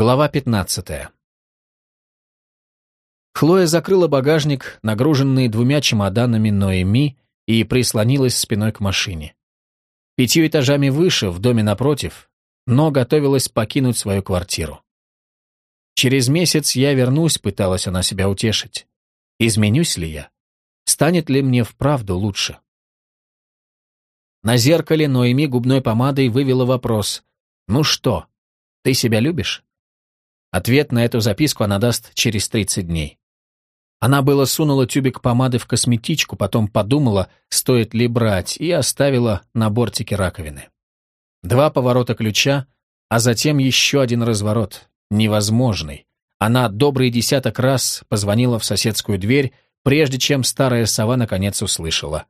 Глава 15. Хлоя закрыла багажник, нагруженный двумя чемоданами Ноэми, и прислонилась спиной к машине. Пятью этажами выше, в доме напротив, но готовилась покинуть свою квартиру. «Через месяц я вернусь», — пыталась она себя утешить. «Изменюсь ли я? Станет ли мне вправду лучше?» На зеркале Ноэми губной помадой вывела вопрос. «Ну что, ты себя любишь?» Ответ на эту записку она даст через 30 дней. Она было сунула тюбик помады в косметичку, потом подумала, стоит ли брать, и оставила на бортике раковины. Два поворота ключа, а затем еще один разворот, невозможный. Она добрый десяток раз позвонила в соседскую дверь, прежде чем старая сова наконец услышала.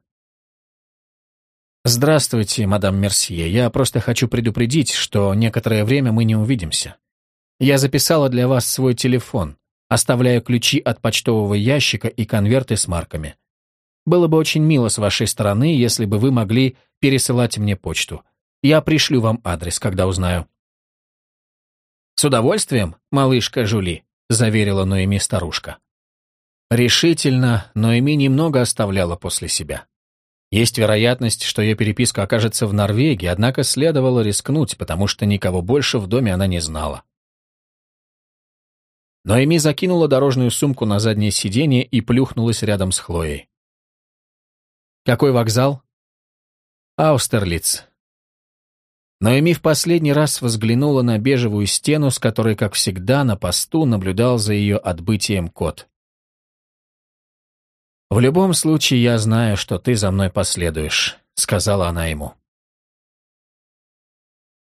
«Здравствуйте, мадам Мерсье, я просто хочу предупредить, что некоторое время мы не увидимся. Я записала для вас свой телефон, оставляя ключи от почтового ящика и конверты с марками. Было бы очень мило с вашей стороны, если бы вы могли пересылать мне почту. Я пришлю вам адрес, когда узнаю». «С удовольствием, малышка Жули», — заверила Ноэми старушка. Решительно, Ноэми немного оставляла после себя. Есть вероятность, что ее переписка окажется в Норвегии, однако следовало рискнуть, потому что никого больше в доме она не знала. Но Эми закинула дорожную сумку на заднее сиденье и плюхнулась рядом с Хлоей. «Какой вокзал?» «Аустерлиц». Но Эми в последний раз взглянула на бежевую стену, с которой, как всегда, на посту наблюдал за ее отбытием кот. «В любом случае, я знаю, что ты за мной последуешь», — сказала она ему.